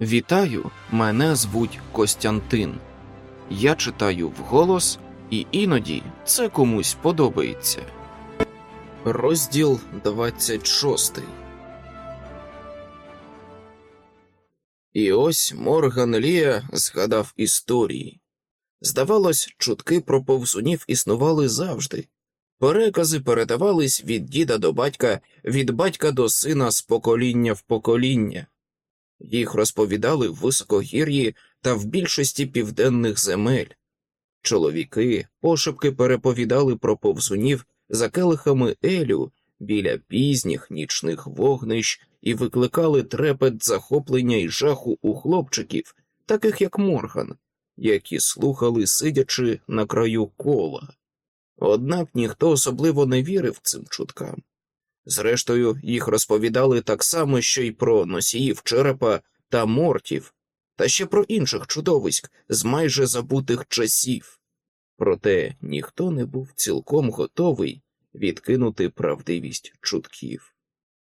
Вітаю, мене звуть Костянтин. Я читаю вголос, і іноді це комусь подобається. Розділ 26 І ось Морган Лія згадав історії. Здавалось, чутки про повзунів існували завжди. Перекази передавались від діда до батька, від батька до сина з покоління в покоління. Їх розповідали в високогір'ї та в більшості південних земель. Чоловіки пошепки переповідали про повзунів за келихами Елю біля пізніх нічних вогнищ і викликали трепет захоплення і жаху у хлопчиків, таких як Морган, які слухали, сидячи на краю кола. Однак ніхто особливо не вірив цим чуткам. Зрештою, їх розповідали так само, що й про носіїв черепа та мортів, та ще про інших чудовиськ з майже забутих часів. Проте ніхто не був цілком готовий відкинути правдивість чутків,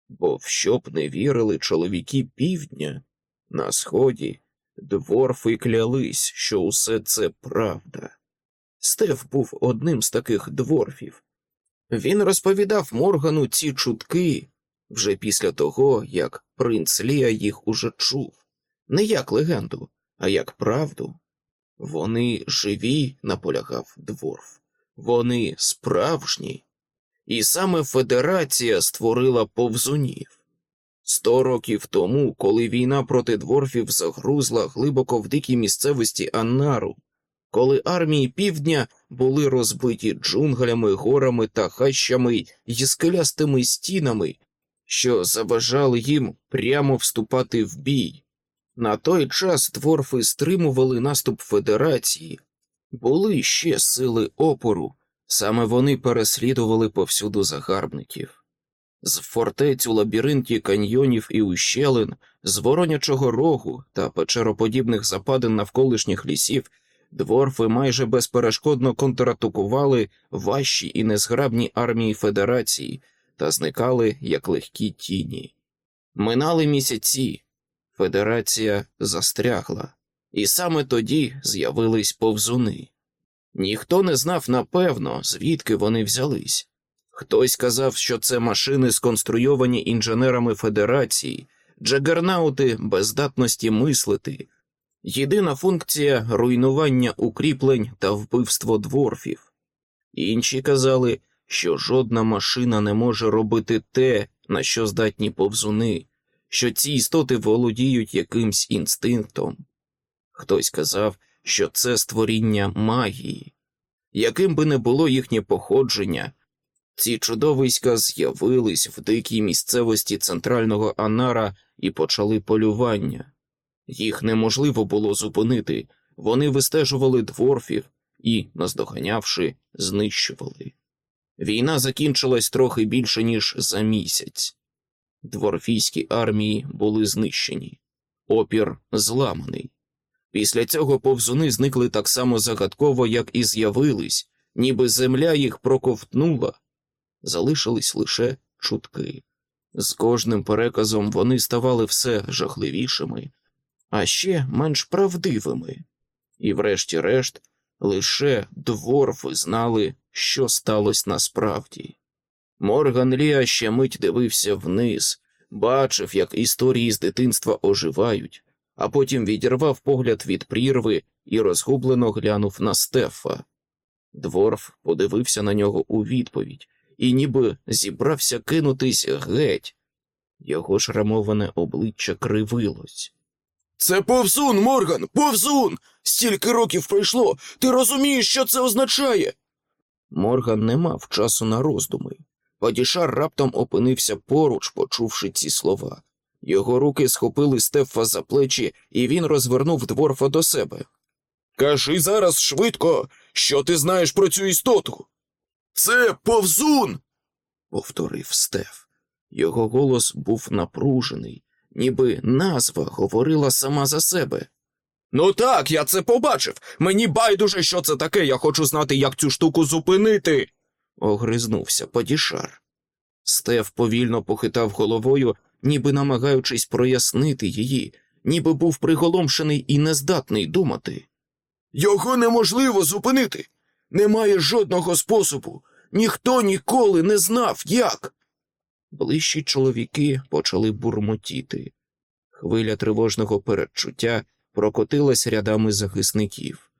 бо в що б не вірили чоловіки півдня на сході, дворфи клялись, що усе це правда. Стеф був одним з таких дворфів. Він розповідав Моргану ці чутки вже після того, як принц Лія їх уже чув, не як легенду, а як правду. Вони живі, наполягав дворф, вони справжні, і саме Федерація створила повзунів. Сто років тому, коли війна проти дворфів загрузла глибоко в дикій місцевості Аннару, коли армії півдня були розбиті джунглями, горами та хащами й скелястими стінами, що заважали їм прямо вступати в бій. На той час дворфи стримували наступ Федерації, були ще сили опору, саме вони переслідували повсюду загарбників. З фортець у лабіринті каньйонів і ущелин, з воронячого рогу та печероподібних западин навколишніх лісів дворфи майже безперешкодно контратакували важчі і незграбні армії Федерації та зникали як легкі тіні. Минали місяці, Федерація застрягла, і саме тоді з'явились повзуни. Ніхто не знав напевно, звідки вони взялись. Хтось казав, що це машини, сконструйовані інженерами Федерації, джагернаути бездатності мислити, єдина функція руйнування укріплень та вбивство дворфів. Інші казали, що жодна машина не може робити те, на що здатні повзуни, що ці істоти володіють якимсь інстинктом. Хтось казав, що це створіння магії, яким би не було їхнє походження. Ці чудовиська з'явились в дикій місцевості центрального Анара і почали полювання. Їх неможливо було зупинити, вони вистежували дворфів і, наздоганявши, знищували. Війна закінчилась трохи більше, ніж за місяць. Дворфійські армії були знищені, опір зламаний. Після цього повзуни зникли так само загадково, як і з'явились, ніби земля їх проковтнула. Залишились лише чутки. З кожним переказом вони ставали все жахливішими, а ще менш правдивими, і, врешті-решт, лише дворфи знали, що сталося насправді. Морган Ліа ще мить дивився вниз, бачив, як історії з дитинства оживають, а потім відірвав погляд від прірви і розгублено глянув на Стефа. Дворф подивився на нього у відповідь і ніби зібрався кинутись геть. Його шрамоване обличчя кривилось. Це повзун, Морган, повзун! Стільки років пройшло. Ти розумієш, що це означає? Морган не мав часу на роздуми. Падішар раптом опинився поруч, почувши ці слова. Його руки схопили Стефа за плечі, і він розвернув дворфа до себе. Кажи зараз швидко, що ти знаєш про цю істоту. Це повзун. повторив Стеф. Його голос був напружений, ніби назва говорила сама за себе. Ну так, я це побачив. Мені байдуже, що це таке. Я хочу знати, як цю штуку зупинити. огризнувся Падішар. Стеф повільно похитав головою, ніби намагаючись прояснити її, ніби був приголомшений і нездатний думати. Його неможливо зупинити. Немає жодного способу. Ніхто ніколи не знав, як. Ближчі чоловіки почали бурмотіти. Хвиля тривожного передчуття прокотилась рядами захисників.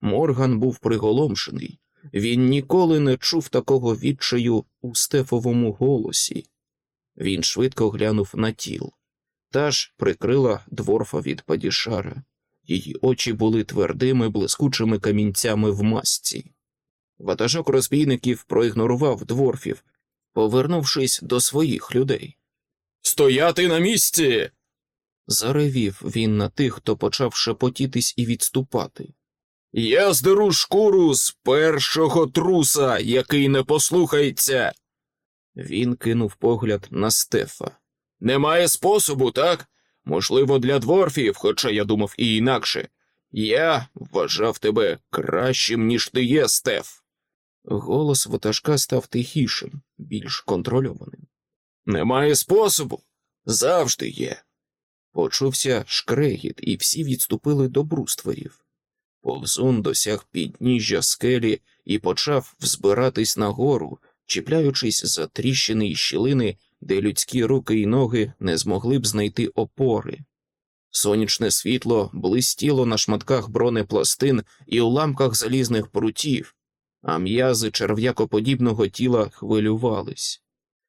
Морган був приголомшений. Він ніколи не чув такого відчаю у Стефовому голосі. Він швидко глянув на тіл. Та ж прикрила дворфа від падішара. Її очі були твердими, блискучими камінцями в масці. Ватажок розбійників проігнорував дворфів, повернувшись до своїх людей. Стояти на місці. Заревів він на тих, хто почав шепотітись і відступати. Я здеру шкуру з першого труса, який не послухається. Він кинув погляд на Стефа. Немає способу, так? Можливо, для дворфів, хоча я думав і інакше. Я вважав тебе кращим, ніж ти є, Стеф. Голос ватажка став тихішим, більш контрольованим. Немає способу. Завжди є. Почувся шкрегіт, і всі відступили до брустверів. Повзун досяг підніжжя скелі і почав взбиратись нагору, чіпляючись за тріщини й щілини, де людські руки й ноги не змогли б знайти опори. Сонячне світло блистіло на шматках бронепластин і уламках залізних прутів, а м'язи черв'якоподібного тіла хвилювались.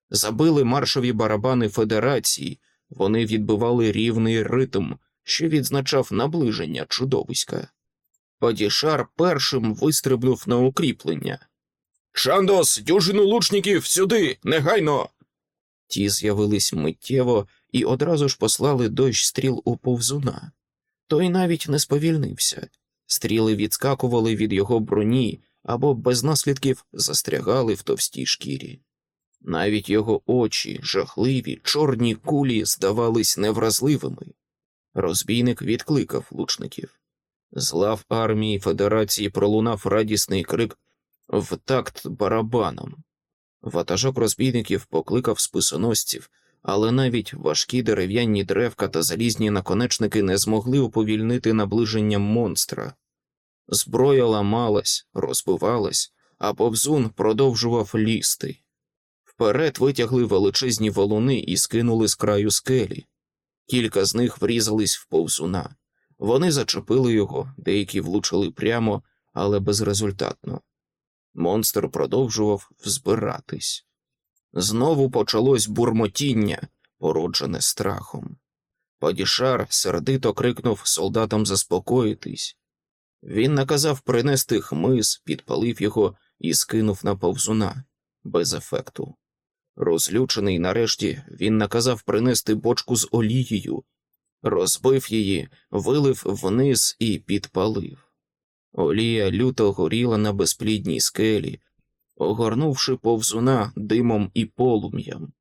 Забили маршові барабани Федерації, вони відбивали рівний ритм, що відзначав наближення чудовиська. Падішар першим вистрибнув на укріплення. Шандос, дюжину лучників сюди, негайно. Ті з'явились миттєво і одразу ж послали дощ стріл у повзуна. Той навіть не сповільнився. Стріли відскакували від його броні або без наслідків застрягали в товстій шкірі. Навіть його очі, жахливі, чорні кулі, здавались невразливими. Розбійник відкликав лучників. З лав армії Федерації пролунав радісний крик в такт барабаном. Ватажок розбійників покликав списоносців, але навіть важкі дерев'яні древка та залізні наконечники не змогли уповільнити наближення монстра. Зброя ламалась, розбивалась, а повзун продовжував лізти. Вперед витягли величезні валуни і скинули з краю скелі. Кілька з них врізались в повзуна. Вони зачепили його, деякі влучили прямо, але безрезультатно. Монстр продовжував взбиратись. Знову почалось бурмотіння, породжене страхом. Падішар сердито крикнув солдатам заспокоїтись. Він наказав принести хмиз, підпалив його і скинув на повзуна без ефекту. Розлючений нарешті він наказав принести бочку з олією, розбив її, вилив вниз і підпалив. Олія люто горіла на безплідній скелі, огорнувши повзуна димом і полум'ям.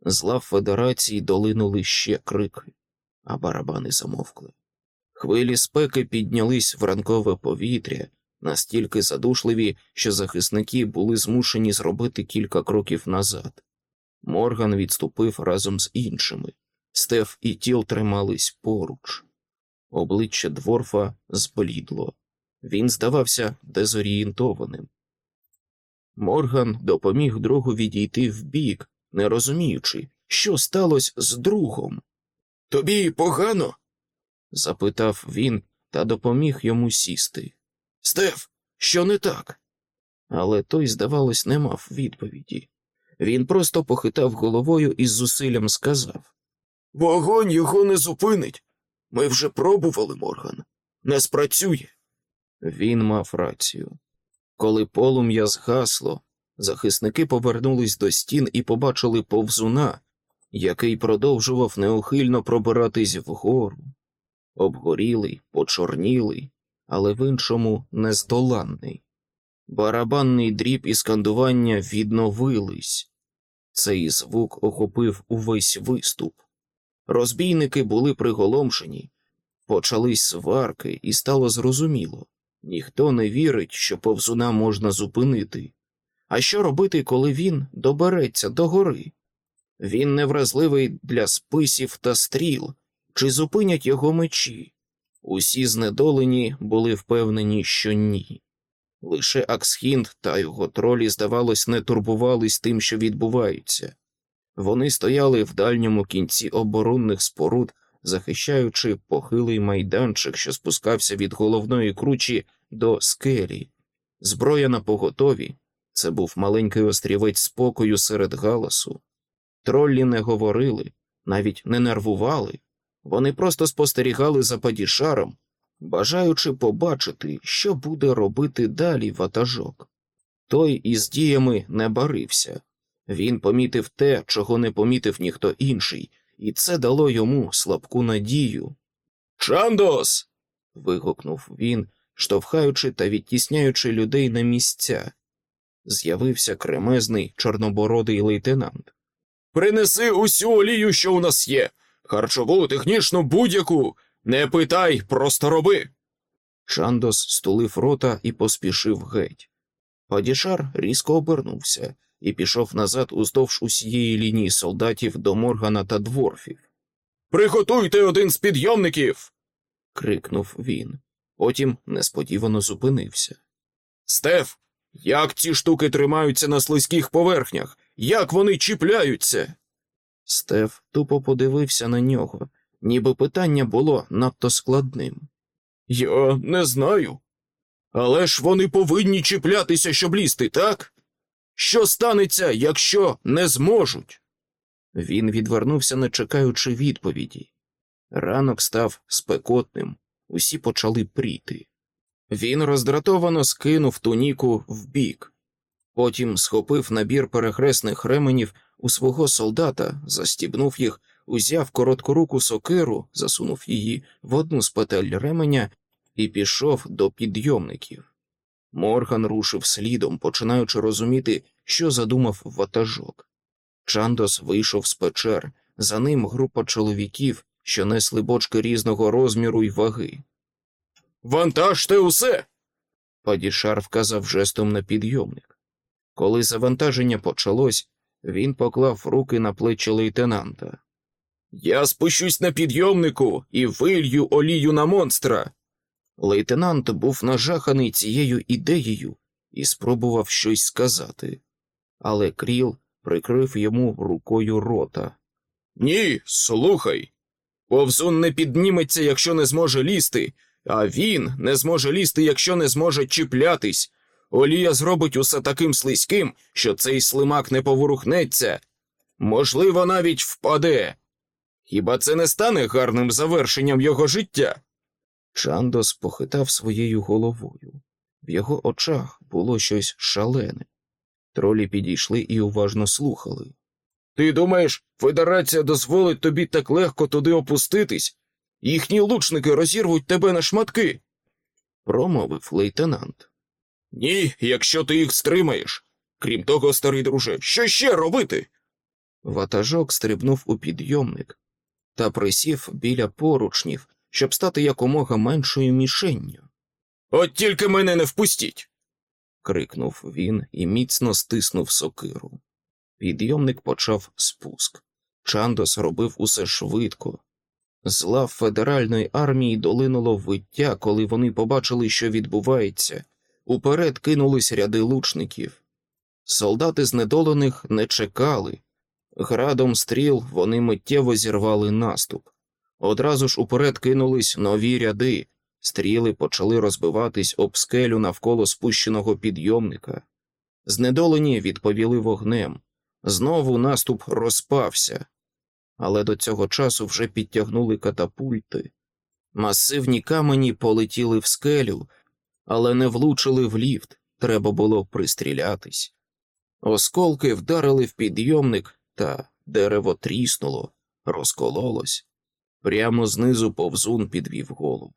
З лав Федерації долинули ще крики, а барабани замовкли. Хвилі спеки піднялись в ранкове повітря, настільки задушливі, що захисники були змушені зробити кілька кроків назад. Морган відступив разом з іншими. Стеф і тіл тримались поруч. Обличчя дворфа зблідло. Він здавався дезорієнтованим. Морган допоміг другу відійти вбік, не розуміючи, що сталося з другом. Тобі погано? Запитав він та допоміг йому сісти. Стеф, що не так? Але той, здавалось, не мав відповіді. Він просто похитав головою і з зусиллям сказав Вогонь його не зупинить. Ми вже пробували, Морган. Не спрацює. Він мав рацію. Коли полум'я згасло, захисники повернулись до стін і побачили повзуна, який продовжував неухильно пробиратись вгору. Обгорілий, почорнілий, але в іншому нездоланний. Барабанний дріб і скандування відновились. Цей звук охопив увесь виступ. Розбійники були приголомшені, почались сварки, і стало зрозуміло ніхто не вірить, що повзуна можна зупинити. А що робити, коли він добереться до гори? Він невразливий для списів та стріл, Чи зупинять його мечі? Усі знедолені були впевнені, що ні. Лише Аксхінд та його тролі, здавалось, не турбувались тим, що відбувається. Вони стояли в дальньому кінці оборонних споруд, захищаючи похилий майданчик, що спускався від головної кручі до скелі. Зброя на поготові це був маленький острівець спокою серед галасу. Троллі не говорили, навіть не нервували, вони просто спостерігали за падішаром, бажаючи побачити, що буде робити далі ватажок. Той із діями не барився. Він помітив те, чого не помітив ніхто інший, і це дало йому слабку надію. Чандос. вигукнув він, штовхаючи та відтісняючи людей на місця. З'явився кремезний чорнобородий лейтенант. Принеси усю олію, що у нас є. Харчову, технічну, будь-яку. Не питай, просто роби. Чандос стулив рота і поспішив геть. Падішар різко обернувся і пішов назад уздовж усієї лінії солдатів до Моргана та дворфів. Приготуйте один з підйомників. крикнув він. Потім несподівано зупинився. Стеф, як ці штуки тримаються на слизьких поверхнях? Як вони чіпляються? Стеф тупо подивився на нього, ніби питання було надто складним. Я не знаю. Але ж вони повинні чіплятися, щоб лізти, так? Що станеться, якщо не зможуть? Він відвернувся, не чекаючи відповіді. Ранок став спекотним, усі почали пріти. Він роздратовано скинув туніку вбік, потім схопив набір перехресних ременів у свого солдата, застібнув їх, узяв короткоруку сокиру, засунув її в одну з петель ременя і пішов до підйомників. Морган рушив слідом, починаючи розуміти, що задумав ватажок. Чандос вийшов з печер, за ним група чоловіків, що несли бочки різного розміру й ваги. Вантажте усе. Падішар вказав жестом на підйомник. Коли завантаження почалось, він поклав руки на плечі лейтенанта. Я спущусь на підйомнику і вилью олію на монстра. Лейтенант був нажаханий цією ідеєю і спробував щось сказати, але кріл прикрив йому рукою рота. Ні, слухай. Повзун не підніметься, якщо не зможе лізти, а він не зможе лізти, якщо не зможе чіплятись. Олія зробить усе таким слизьким, що цей слимак не поворухнеться. Можливо, навіть впаде. Хіба це не стане гарним завершенням його життя? Чандос похитав своєю головою. В його очах було щось шалене. Тролі підійшли і уважно слухали. Ти думаєш, федерація дозволить тобі так легко туди опуститись? Їхні лучники розірвуть тебе на шматки. Промовив лейтенант. Ні, якщо ти їх стримаєш. Крім того, старий друже, що ще робити? Ватажок стрибнув у підйомник та присів біля поручнів, щоб стати якомога меншою мішенню. От тільки мене не впустіть. крикнув він і міцно стиснув сокиру. Підйомник почав спуск. Чандос робив усе швидко. З лав федеральної армії долинуло виття, коли вони побачили, що відбувається. Уперед кинулись ряди лучників. Солдати знедолених не чекали. Градом стріл вони миттєво зірвали наступ. Одразу ж уперед кинулись нові ряди, стріли почали розбиватись об скелю навколо спущеного підйомника. Знедолені відповіли вогнем. Знову наступ розпався, але до цього часу вже підтягнули катапульти. Масивні камені полетіли в скелю, але не влучили в ліфт, треба було пристрілятись. Осколки вдарили в підйомник, та дерево тріснуло, розкололось. Прямо знизу повзун підвів голову.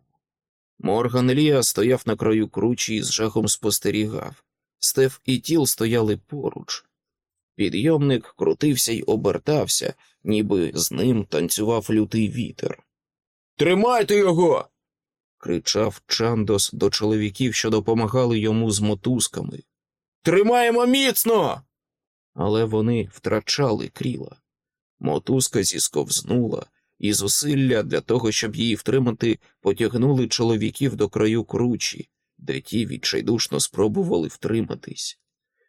Морган Ліа стояв на краю кручі і з жахом спостерігав. Стеф і тіл стояли поруч. Підйомник крутився й обертався, ніби з ним танцював лютий вітер. Тримайте його. Кричав Чандос до чоловіків, що допомагали йому з мотузками. Тримаємо міцно. Але вони втрачали кріла. Мотузка зісковзнула, і зусилля для того, щоб її втримати, потягнули чоловіків до краю кручі, де ті відчайдушно спробували втриматись.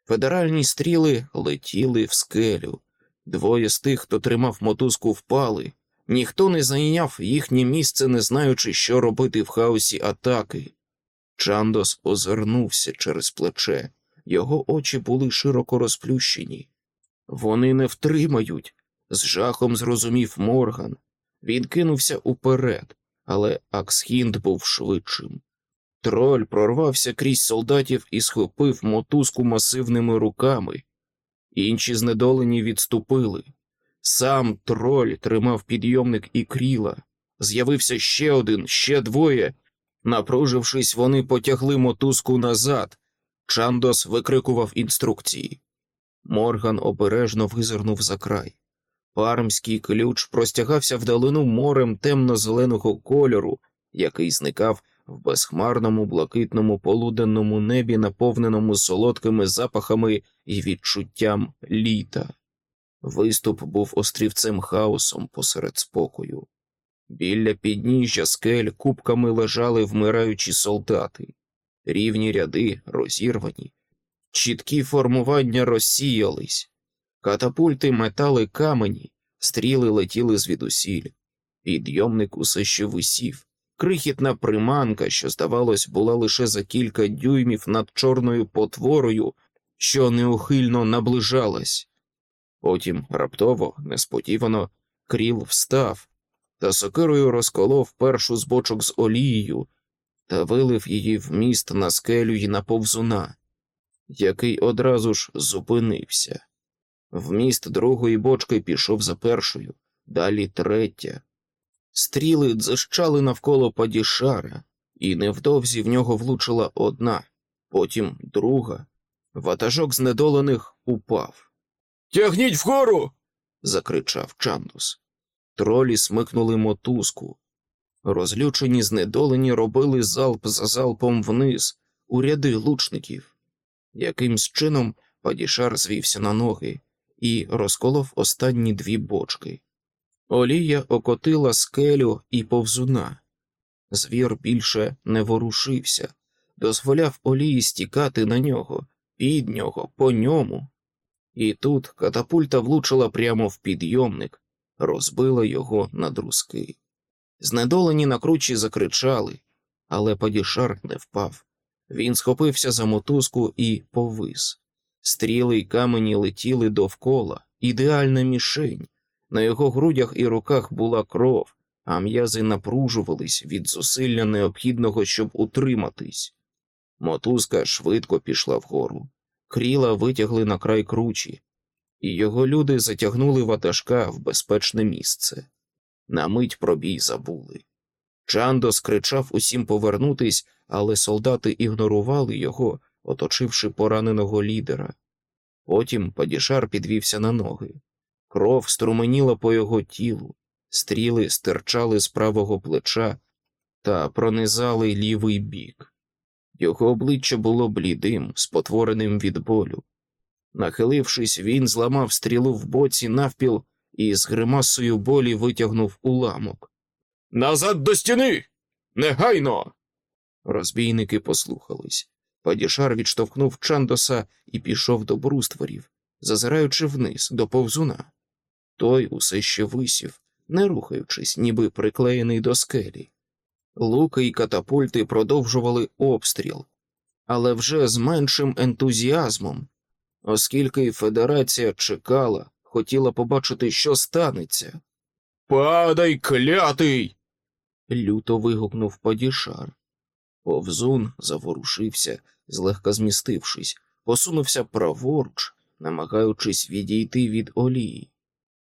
Федеральні стріли летіли в скелю. Двоє з тих, хто тримав мотузку, впали. Ніхто не зайняв їхнє місце, не знаючи, що робити в хаосі атаки. Чандос озирнувся через плече, його очі були широко розплющені. Вони не втримають, з жахом зрозумів Морган. Він кинувся уперед, але Аксхінд був швидшим. Троль прорвався крізь солдатів і схопив мотузку масивними руками. Інші знедолені відступили. Сам троль тримав підйомник і кріла. З'явився ще один, ще двоє. Напружившись, вони потягли мотузку назад. Чандос викрикував інструкції. Морган обережно визирнув за край. Пармський ключ простягався вдалину морем темно-зеленого кольору, який зникав в безхмарному блакитному полуденному небі, наповненому солодкими запахами і відчуттям літа. Виступ був острівцем хаосом посеред спокою. Біля підніжжя скель кубками лежали вмираючі солдати, рівні ряди розірвані, чіткі формування розсіялись, катапульти метали камені, стріли летіли звідусіль, підйомник усе ще висів, крихітна приманка, що, здавалось, була лише за кілька дюймів над чорною потворою, що неухильно наближалась. Потім раптово, несподівано, кріл встав та сокирою розколов першу з бочок з олією та вилив її в міст на скелю й на повзуна, який одразу ж зупинився. Вміст другої бочки пішов за першою, далі третя. Стріли дзищали навколо падішара, і невдовзі в нього влучила одна, потім друга. Ватажок знедолених упав. Тягніть вгору. закричав Чандус. Тролі смикнули мотузку. Розлючені знедолені робили залп за залпом вниз, у ряди лучників. Якимсь чином падішар звівся на ноги і розколов останні дві бочки. Олія окотила скелю і повзуна. Звір більше не ворушився, дозволяв олії стікати на нього, під нього, по ньому. І тут катапульта влучила прямо в підйомник, розбила його на друзки. Знедолені на кручі закричали, але падішар не впав. Він схопився за мотузку і повис. Стріли й камені летіли довкола, ідеальна мішень. На його грудях і руках була кров, а м'язи напружувались від зусилля необхідного, щоб утриматись. Мотузка швидко пішла вгору. Кріла витягли на край кручі, і його люди затягнули ватажка в безпечне місце. На мить пробій забули. Чандо скричав усім повернутись, але солдати ігнорували його, оточивши пораненого лідера. Потім падішар підвівся на ноги. Кров струменіла по його тілу, стріли стирчали з правого плеча та пронизали лівий бік. Його обличчя було блідим, спотвореним від болю. Нахилившись, він зламав стрілу в боці навпіл і з гримасою болі витягнув уламок. Назад до стіни. Негайно. Розбійники послухались. Падішар відштовхнув Чандоса і пішов до брустворів, зазираючи вниз до повзуна. Той усе ще висів, не рухаючись, ніби приклеєний до скелі. Луки й катапульти продовжували обстріл, але вже з меншим ентузіазмом, оскільки Федерація чекала, хотіла побачити, що станеться. Падай, клятий. люто вигукнув падішар. Повзун заворушився, злегка змістившись, посунувся праворуч, намагаючись відійти від олії.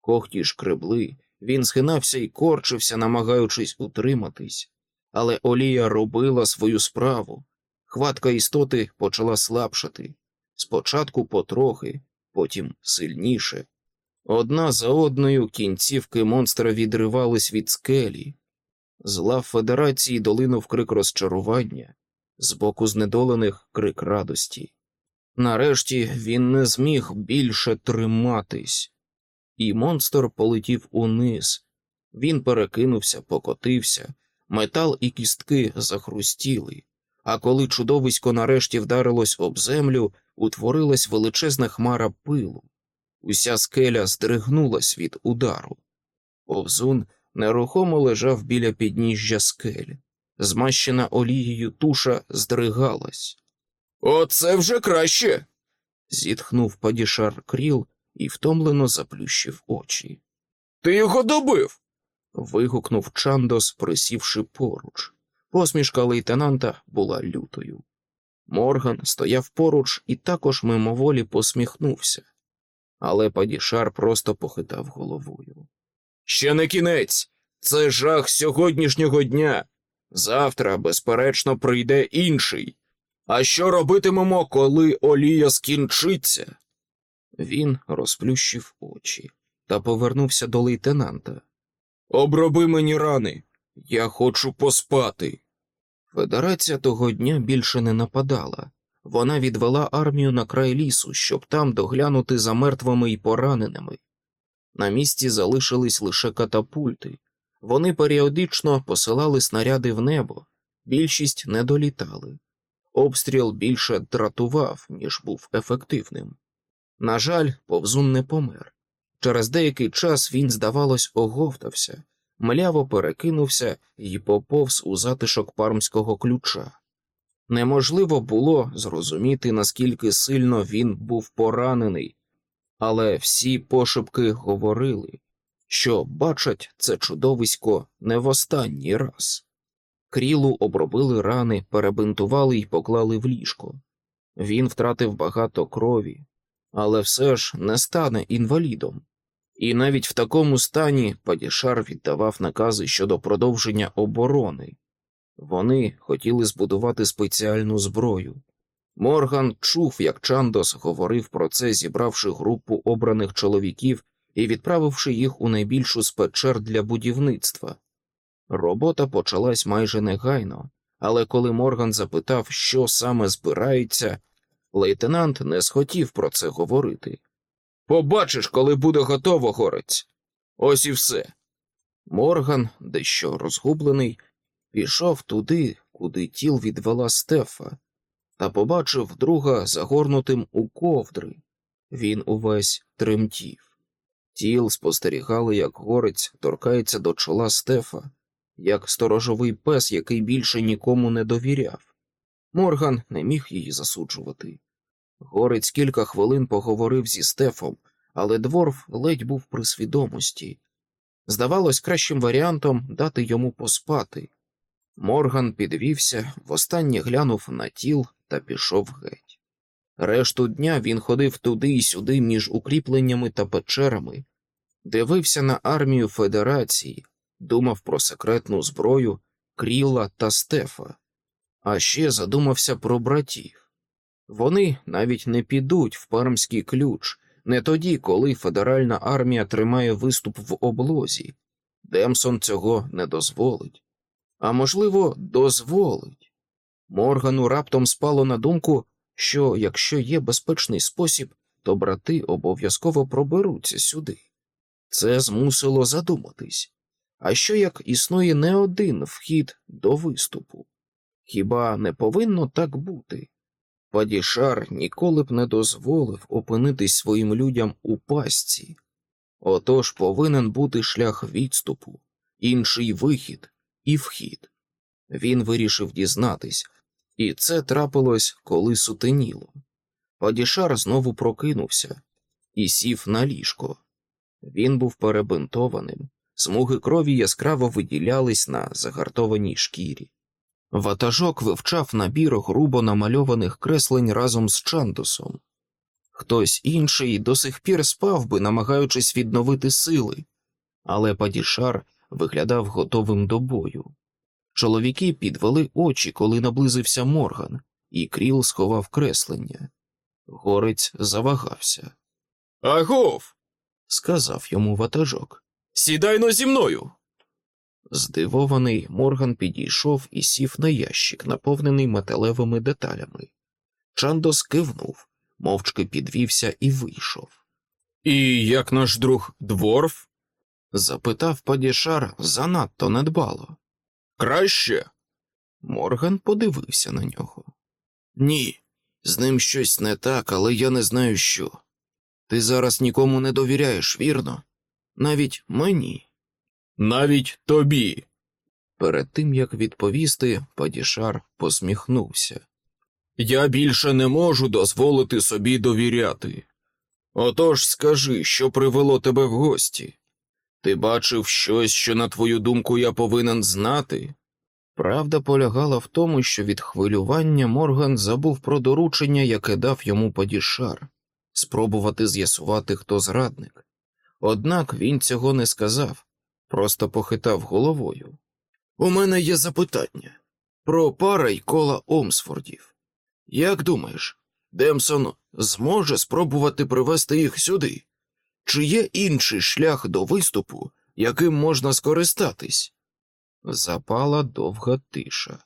Когті шкребли, він схинався і корчився, намагаючись утриматись, але олія робила свою справу. Хватка істоти почала слабшати. Спочатку потрохи, потім сильніше. Одна за одною кінцівки монстра відривались від скелі. З лав Федерації долинув крик розчарування, з боку знедолених крик радості. Нарешті він не зміг більше триматись, і монстр полетів униз, Він перекинувся, покотився, метал і кістки захрустіли, а коли чудовисько нарешті вдарилось об землю, утворилась величезна хмара пилу. Уся скеля здригнулась від удару. Повзун нерухомо лежав біля підніжжя скель. Змащена олією туша здригалась. Оце вже краще. Зітхнув падішар кріл і втомлено заплющив очі. Ти його добив. Вигукнув Чандос, присівши поруч. Посмішка лейтенанта була лютою. Морган стояв поруч і також мимоволі посміхнувся, але падішар просто похитав головою. Ще не кінець. Це жах сьогоднішнього дня. Завтра, безперечно, прийде інший. А що робитимемо, коли олія скінчиться? Він розплющив очі та повернувся до лейтенанта. Оброби мені рани. Я хочу поспати. Федерація того дня більше не нападала. Вона відвела армію на край лісу, щоб там доглянути за мертвими і пораненими. На місці залишились лише катапульти. Вони періодично посилали снаряди в небо, більшість не долітали. Обстріл більше дратував, ніж був ефективним. На жаль, повзун не помер. Через деякий час він, здавалось, оговтався, мляво перекинувся і поповз у затишок пармського ключа. Неможливо було зрозуміти, наскільки сильно він був поранений, але всі пошепки говорили, що бачать це чудовисько не в останній раз. Крілу обробили рани, перебинтували і поклали в ліжко. Він втратив багато крові, але все ж не стане інвалідом. І навіть в такому стані Падішар віддавав накази щодо продовження оборони. Вони хотіли збудувати спеціальну зброю. Морган чув, як Чандос говорив про це, зібравши групу обраних чоловіків і відправивши їх у найбільшу з печер для будівництва. Робота почалась майже негайно, але коли Морган запитав, що саме збирається, лейтенант не схотів про це говорити. Побачиш, коли буде готово горець. Ось і все. Морган, дещо розгублений, пішов туди, куди тіл відвела Стефа, та побачив друга загорнутим у ковдри. Він увесь тремтів. Тіл спостерігали, як горець торкається до чола Стефа, як сторожовий пес, який більше нікому не довіряв. Морган не міг її засуджувати. Горець кілька хвилин поговорив зі Стефом, але дворф ледь був при свідомості. Здавалось, кращим варіантом дати йому поспати. Морган підвівся, востаннє глянув на тіл та пішов геть. Решту дня він ходив туди і сюди між укріпленнями та печерами, дивився на армію Федерації, думав про секретну зброю Кріла та Стефа, а ще задумався про братів. Вони навіть не підуть в пармський ключ, не тоді, коли федеральна армія тримає виступ в облозі. Демсон цього не дозволить. А можливо, дозволить. Моргану раптом спало на думку, що якщо є безпечний спосіб, то брати обов'язково проберуться сюди. Це змусило задуматись. А що як існує не один вхід до виступу? Хіба не повинно так бути? Падішар ніколи б не дозволив опинитись своїм людям у пастці. Отож повинен бути шлях відступу, інший вихід і вхід. Він вирішив дізнатись, і це трапилось, коли сутеніло. Падішар знову прокинувся і сів на ліжко. Він був перебинтованим, смуги крові яскраво виділялись на загартованій шкірі. Ватажок вивчав набір грубо намальованих креслень разом з Чандосом. Хтось інший до сих пір спав би, намагаючись відновити сили, але Падішар виглядав готовим до бою. Чоловіки підвели очі, коли наблизився Морган, і Кріл сховав креслення. Горець завагався. Агов, Сказав йому ватажок. сідай но зі мною. Здивований, Морган підійшов і сів на ящик, наповнений металевими деталями. Чандос кивнув, мовчки підвівся і вийшов. І як наш друг дворф? запитав Падішар занадто недбало. Краще? Морган подивився на нього. Ні, з ним щось не так, але я не знаю що. Ти зараз нікому не довіряєш, вірно? Навіть мені. Навіть тобі. Перед тим як відповісти, Падішар посміхнувся. Я більше не можу дозволити собі довіряти. Отож скажи, що привело тебе в гості? Ти бачив щось, що, на твою думку, я повинен знати? Правда полягала в тому, що від хвилювання Морган забув про доручення, яке дав йому Падішар спробувати з'ясувати, хто зрадник. Однак він цього не сказав, просто похитав головою. У мене є запитання про пара й кола Омсфордів. Як думаєш, Демсон зможе спробувати привести їх сюди? Чи є інший шлях до виступу, яким можна скористатись? Запала довга тиша.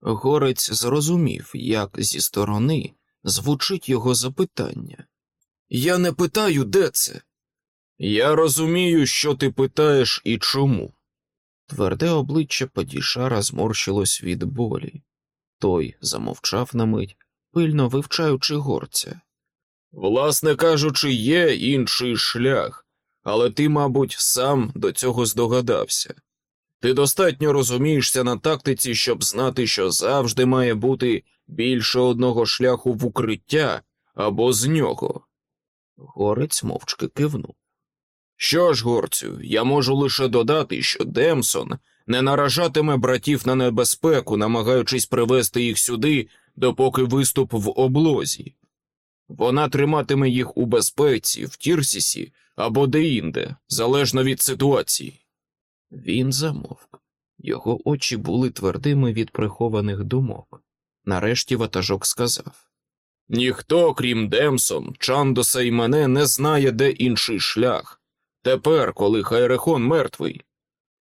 Горець зрозумів, як зі сторони звучить його запитання. Я не питаю, де це. Я розумію, що ти питаєш і чому. Тверде обличчя Падішара зморщилось від болі. Той замовчав на мить, пильно вивчаючи горця. Власне кажучи, є інший шлях, але ти, мабуть, сам до цього здогадався. Ти достатньо розумієшся на тактиці, щоб знати, що завжди має бути більше одного шляху в укриття або з нього. Горець мовчки кивнув. Що ж, горцю, я можу лише додати, що Демсон не наражатиме братів на небезпеку, намагаючись привести їх сюди, допоки виступ в облозі. Вона триматиме їх у безпеці, в Тірсісі або деінде, залежно від ситуації. Він замовк. Його очі були твердими від прихованих думок. Нарешті ватажок сказав Ніхто, крім Демсон, Чандоса і мене, не знає, де інший шлях. Тепер, коли Хайрехон мертвий.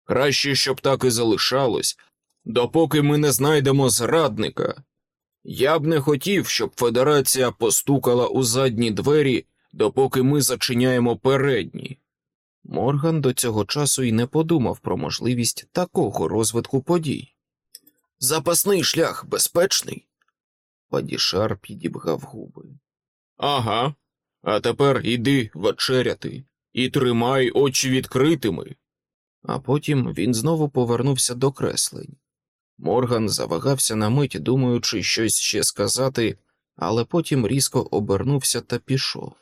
Краще, щоб так і залишалось, допоки ми не знайдемо зрадника. Я б не хотів, щоб Федерація постукала у задні двері, допоки ми зачиняємо передні. Морган до цього часу й не подумав про можливість такого розвитку подій. Запасний шлях безпечний. Падішар підібгав губи. Ага, а тепер іди вечеряти і тримай очі відкритими. А потім він знову повернувся до креслень. Морган завагався на мить, думаючи щось ще сказати, але потім різко обернувся та пішов.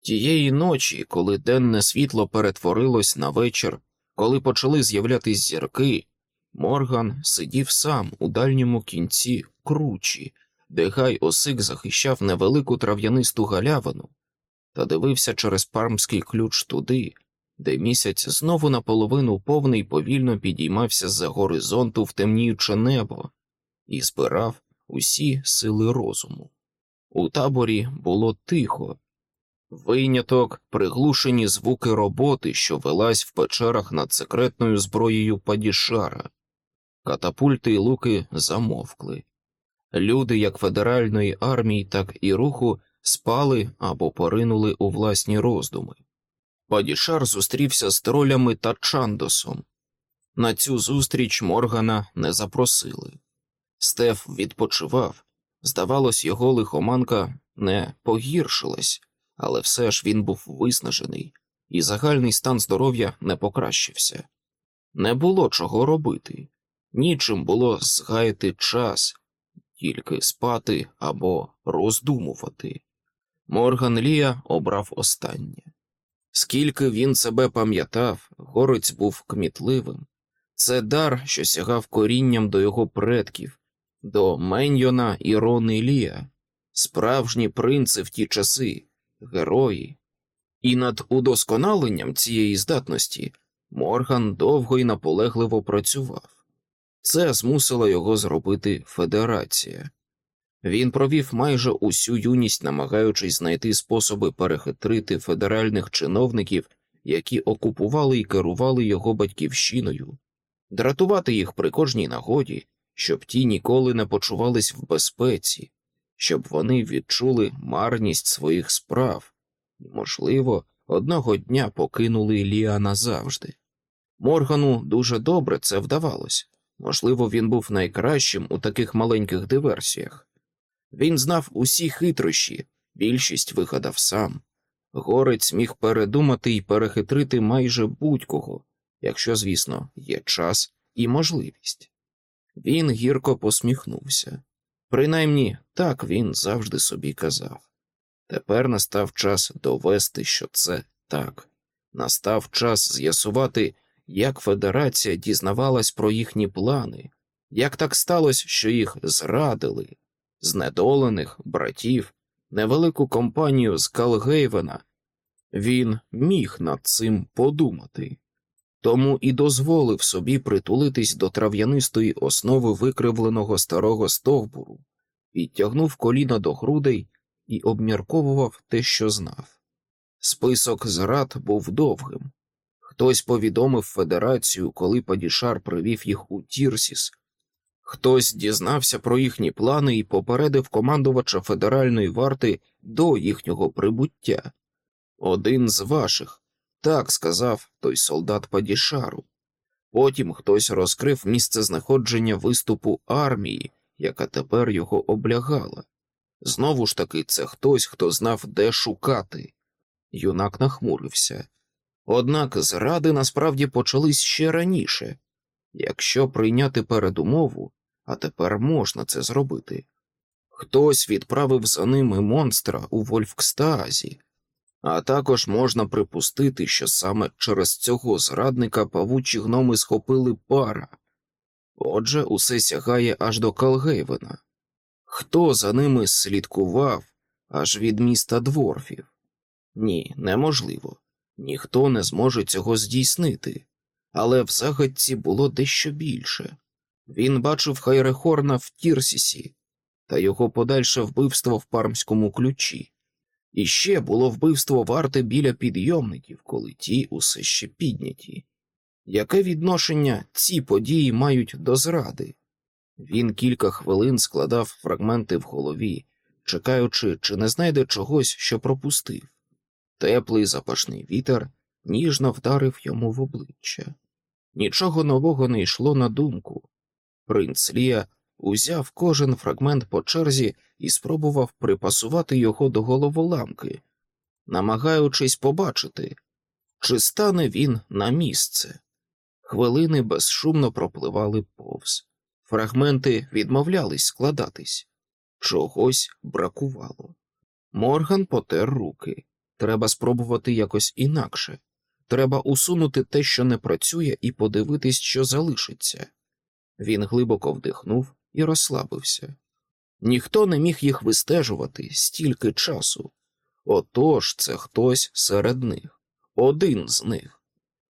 Тієї ночі, коли денне світло перетворилось на вечір, коли почали з'являтись зірки, Морган сидів сам у дальньому кінці кручі, де гай осик захищав невелику трав'янисту галявину, та дивився через пармський ключ туди, де місяць знову наполовину повний повільно підіймався з-за горизонту в темніюче небо і збирав усі сили розуму. У таборі було тихо. Виняток приглушені звуки роботи, що велась в печерах над секретною зброєю Падішара. Катапульти й луки замовкли. Люди як федеральної армії, так і руху спали або поринули у власні роздуми. Падішар зустрівся з тролями та Чандосом. На цю зустріч Моргана не запросили. Стеф відпочивав. Здавалось, його лихоманка не погіршилась, але все ж він був виснажений, і загальний стан здоров'я не покращився. Не було чого робити, нічим було згаяти час, тільки спати або роздумувати. Морган Лія обрав останнє. Скільки він себе пам'ятав, горець був кмітливим. Це дар, що сягав корінням до його предків, до Меньйона і Рони Лія, справжні принци в ті часи, герої. І над удосконаленням цієї здатності Морган довго і наполегливо працював. Це змусила його зробити Федерація. Він провів майже усю юність, намагаючись знайти способи перехитрити федеральних чиновників, які окупували і керували його батьківщиною, дратувати їх при кожній нагоді, щоб ті ніколи не почувались в безпеці, щоб вони відчули марність своїх справ і, можливо, одного дня покинули Ліа назавжди. Моргану дуже добре це вдавалось. Можливо, він був найкращим у таких маленьких диверсіях. Він знав усі хитрощі, більшість вигадав сам. Горець міг передумати і перехитрити майже будь-кого, якщо, звісно, є час і можливість. Він гірко посміхнувся. Принаймні так він завжди собі казав. Тепер настав час довести, що це так. Настав час з'ясувати, як Федерація дізнавалась про їхні плани, як так сталося, що їх зрадили, знедолених братів, невелику компанію з Калгейвена. Він міг над цим подумати, тому і дозволив собі притулитись до трав'янистої основи викривленого старого стовбуру, підтягнув коліна до грудей і обмірковував те, що знав. Список зрад був довгим. Хтось повідомив Федерацію, коли Падішар привів їх у Тірсіс. Хтось дізнався про їхні плани і попередив командувача федеральної варти до їхнього прибуття. Один з ваших, так сказав той солдат Падішару. Потім хтось розкрив місце знаходження виступу армії, яка тепер його облягала. Знову ж таки, це хтось, хто знав, де шукати. Юнак нахмурився. Однак зради насправді почались ще раніше. Якщо прийняти передумову, а тепер можна це зробити. Хтось відправив за ними монстра у Вольфкстаазі, а також можна припустити, що саме через цього зрадника павучі гноми схопили пара. Отже, усе сягає аж до Калгейвена. Хто за ними слідкував аж від міста дворфів? Ні, неможливо. Ніхто не зможе цього здійснити, але в загадці було дещо більше. Він бачив Хайрехорна в Тірсісі та його подальше вбивство в пармському ключі. І ще було вбивство варти біля підйомників, коли ті усе ще підняті. Яке відношення ці події мають до зради? Він кілька хвилин складав фрагменти в голові, чекаючи, чи не знайде чогось, що пропустив. Теплий запашний вітер ніжно вдарив йому в обличчя. Нічого нового не йшло на думку. Принц Лія узяв кожен фрагмент по черзі і спробував припасувати його до головоламки, намагаючись побачити, чи стане він на місце. Хвилини безшумно пропливали повз. Фрагменти відмовлялись складатись, чогось бракувало. Морган потер руки. Треба спробувати якось інакше. Треба усунути те, що не працює, і подивитись, що залишиться. Він глибоко вдихнув і розслабився. Ніхто не міг їх вистежувати стільки часу. Отож це хтось серед них, один з них.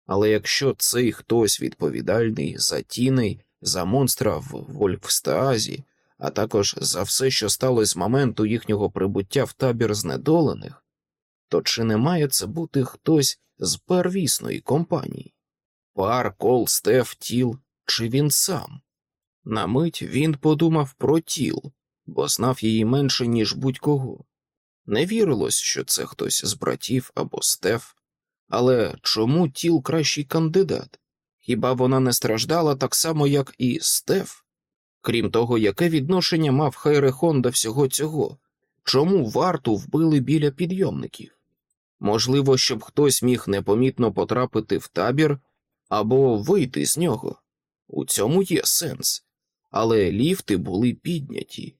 Але якщо цей хтось відповідальний за тіней, за монстра в Вольфстаазі, а також за все, що сталося з моменту їхнього прибуття в табір знедолених, то чи не має це бути хтось з первісної компанії? Пар, кол, стеф, тіл, чи він сам? На мить він подумав про тіл, бо знав її менше, ніж будь-кого. Не вірилось, що це хтось з братів або стеф, але чому тіл кращий кандидат? Хіба вона не страждала так само, як і Стеф? Крім того, яке відношення мав Хайрехон до всього цього? Чому варту вбили біля підйомників? Можливо, щоб хтось міг непомітно потрапити в табір або вийти з нього. У цьому є сенс, але ліфти були підняті.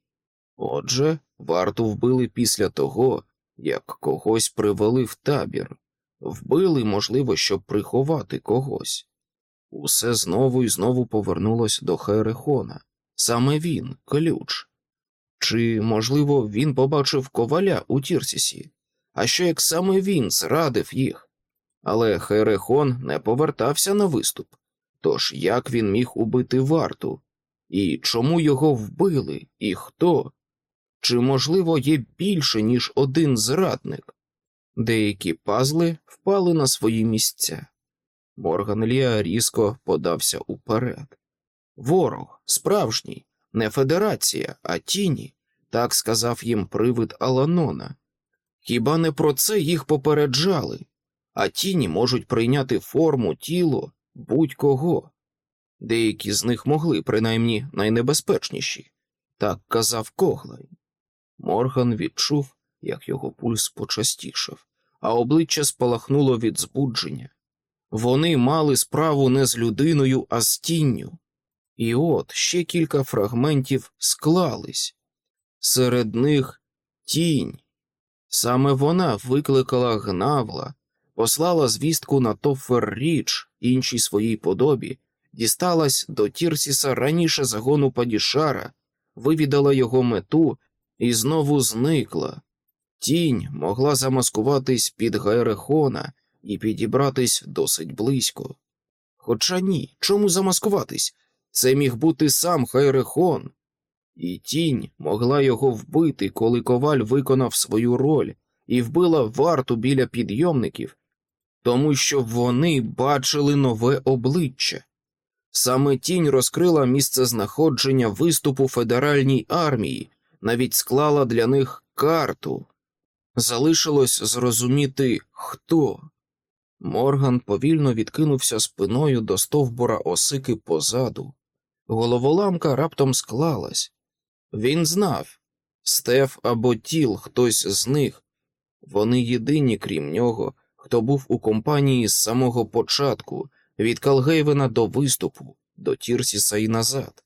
Отже, варту вбили після того, як когось привели в табір, вбили, можливо, щоб приховати когось. Усе знову і знову повернулось до Херехона. Саме він, ключ. Чи, можливо, він побачив коваля у Тірсісі, а що як саме він зрадив їх? Але Херехон не повертався на виступ. Тож як він міг убити варту? І чому його вбили, і хто? Чи, можливо, є більше, ніж один зрадник? Деякі пазли впали на свої місця. Морган Ліа різко подався уперед. Ворог, справжній, не федерація, а тіні, так сказав їм привид Аланона. Хіба не про це їх попереджали? а тіні можуть прийняти форму тіло будь-кого. Деякі з них могли, принаймні найнебезпечніші, так казав Коглай. Морган відчув, як його пульс почастішав, а обличчя спалахнуло від збудження. Вони мали справу не з людиною, а з тінню. І от ще кілька фрагментів склались. Серед них тінь. Саме вона викликала гнавла, послала звістку на Тофер-Річ іншій своїй подобі, дісталась до Тірсіса раніше загону Падішара, вивідала його мету і знову зникла. Тінь могла замаскуватись під Гайрехона і підібратись досить близько. Хоча ні, чому замаскуватись? Це міг бути сам Хайрехон, і тінь могла його вбити, коли коваль виконав свою роль і вбила варту біля підйомників, тому що вони бачили нове обличчя. Саме тінь розкрила місце знаходження виступу федеральній армії, навіть склала для них карту. Залишилось зрозуміти, хто. Морган повільно відкинувся спиною до стовбура осики позаду. Головоламка раптом склалась. Він знав Стеф або тіл хтось з них. Вони єдині, крім нього, хто був у компанії з самого початку, від Калгейвена до виступу, до Тірсіса і назад.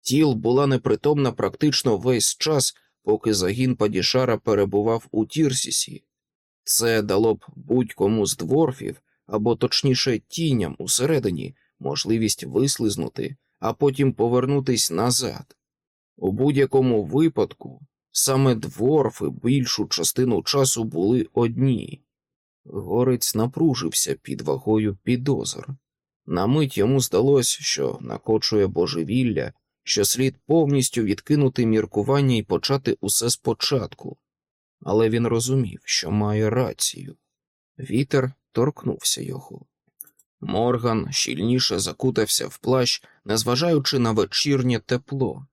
Тіл була непритомна практично весь час, поки загін Падішара перебував у Тірсісі. Це дало б будь-кому з дворфів, або точніше тіням усередині, можливість вислизнути, а потім повернутись назад. У будь-якому випадку саме дворфи більшу частину часу були одні. Горець напружився під вагою підозр. На мить йому здалось, що накочує божевілля, що слід повністю відкинути міркування і почати усе спочатку, але він розумів, що має рацію. Вітер торкнувся його. Морган щільніше закутався в плащ, незважаючи на вечірнє тепло.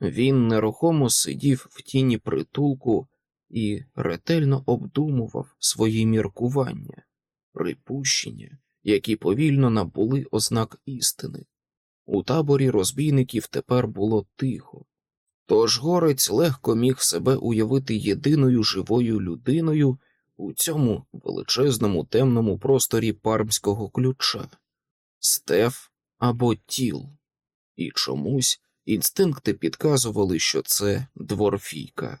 Він нерухомо сидів в тіні притулку і ретельно обдумував свої міркування, припущення, які повільно набули ознак істини. У таборі розбійників тепер було тихо, тож горець легко міг себе уявити єдиною живою людиною у цьому величезному темному просторі пармського ключа стеф або тіл, і чомусь інстинкти підказували, що це дворфійка.